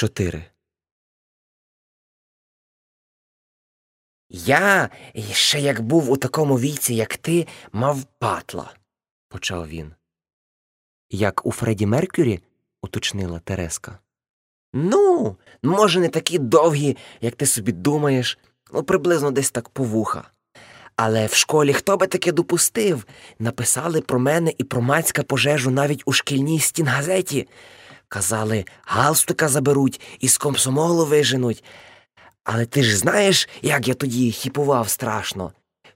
4. Я ще як був у такому віці, як ти, мав патла, почав він. Як у Фредді Меркюрі, уточнила Тереска. Ну, може, не такі довгі, як ти собі думаєш, ну, приблизно десь так по вуха. Але в школі хто би таке допустив? Написали про мене і про мацька пожежу навіть у шкільній стінгазеті. Казали, галстука заберуть і з комсомолу виженуть. Але ти ж знаєш, як я тоді хіпував страшно.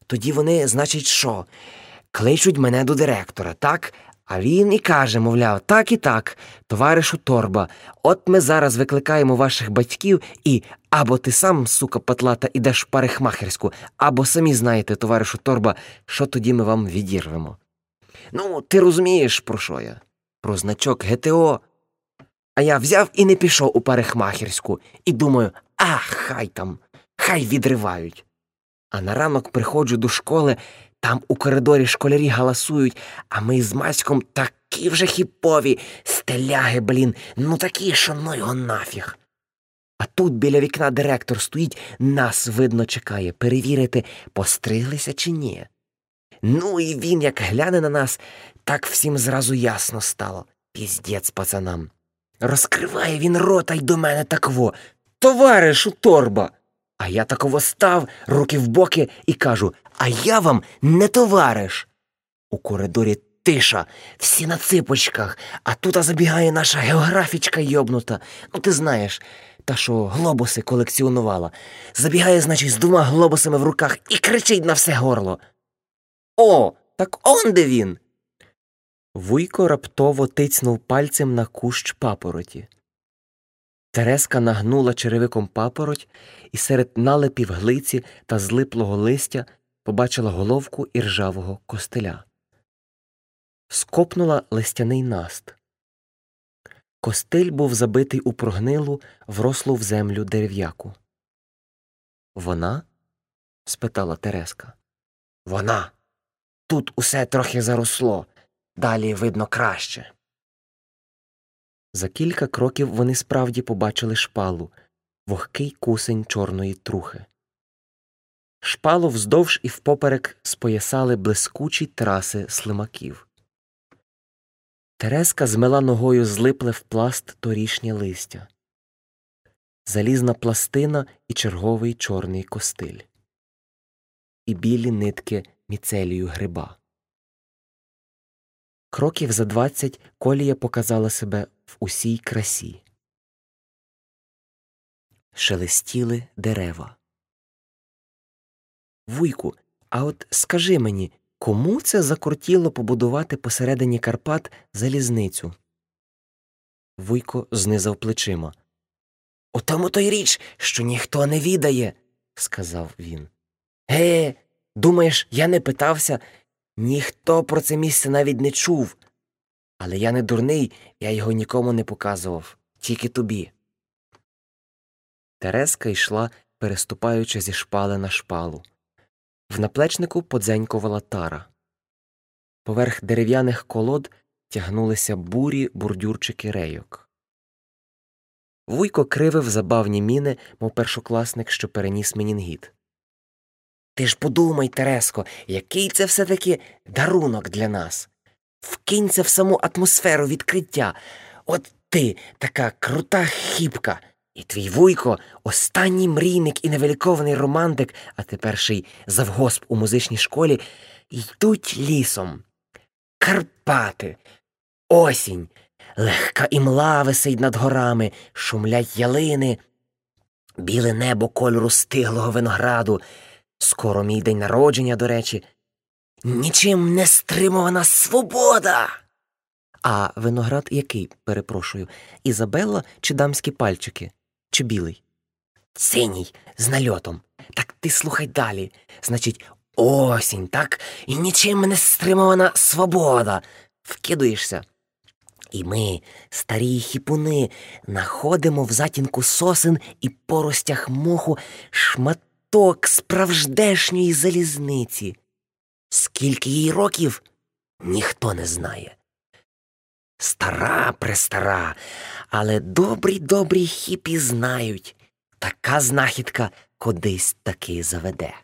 Тоді вони, значить, що? Кличуть мене до директора, так? А він і каже, мовляв, так і так, товаришу торба, от ми зараз викликаємо ваших батьків і або ти сам, сука патлата, ідеш в парикмахерську, або самі знаєте, товаришу торба, що тоді ми вам відірвемо. Ну, ти розумієш, про що я? Про значок ГТО. А я взяв і не пішов у парикмахерську, і думаю, а хай там, хай відривають. А на ранок приходжу до школи, там у коридорі школярі галасують, а ми з Маськом такі вже хіпові, стеляги, блін, ну такі, що ну його нафіг. А тут біля вікна директор стоїть, нас, видно, чекає, перевірити, постриглися чи ні. Ну і він, як гляне на нас, так всім зразу ясно стало. Піздець пацанам. Розкриває він рота й до мене такво. Товаришу торба. А я таково став, руки в боки, і кажу А я вам не товариш. У коридорі тиша, всі на ципочках, а тут забігає наша географічка йобнута. Ну, ти знаєш, та що глобуси колекціонувала. Забігає, значить, з двома глобусами в руках і кричить на все горло. О, так он де він. Вуйко раптово тицнув пальцем на кущ папороті. Тереска нагнула черевиком папороть і серед налепів глиці та злиплого листя побачила головку іржавого костеля. Скопнула листяний наст. Костиль був забитий у прогнилу, врослу в землю дерев'яку. Вона? спитала Тереска. Вона. Тут усе трохи заросло, далі видно краще. За кілька кроків вони справді побачили шпалу, вогкий кусень чорної трухи. Шпалу вздовж і впоперек споясали блискучі траси слимаків. Тереска змела ногою злипле в пласт торішнє листя, залізна пластина і черговий чорний костиль, і білі нитки міцелію гриба. Кроків за двадцять колія показала себе в усій красі. Шелестіли дерева. Вуйку, а от скажи мені, кому це закортіло побудувати посередині Карпат залізницю? Вуйко знизав плечима. У тому то й річ, що ніхто не відає, сказав він. Ге, думаєш, я не питався, ніхто про це місце навіть не чув. Але я не дурний, я його нікому не показував, тільки тобі. Тереска йшла, переступаючи зі шпали на шпалу. В наплечнику подзенькувала тара. Поверх дерев'яних колод тягнулися бурі бурдюрчики рейок. Вуйко кривив забавні міни, мов першокласник, що переніс менінгіт. Ти ж подумай, Тереско, який це все таки дарунок для нас. Вкинься в саму атмосферу відкриття. От ти така крута хіпка. І твій вуйко останній мрійник і невеликований романтик, а тепер ще завгосп у музичній школі, йдуть лісом. Карпати, осінь, легка імла висить над горами, шумлять ялини, біле небо кольору стиглого винограду. Скоро мій день народження, до речі. Нічим не стримувана свобода. А виноград який, перепрошую, Ізабелла чи дамські пальчики, чи білий? Синій, з нальотом. Так ти слухай далі. Значить, осінь, так? І нічим не стримувана свобода. Вкидуєшся. І ми, старі хіпуни, находимо в затінку сосен і поростях моху шматок справждешньої залізниці. Скільки їй років, ніхто не знає. Стара престара, Але добрі добрі хіпі знають, така знахідка кудись таки заведе.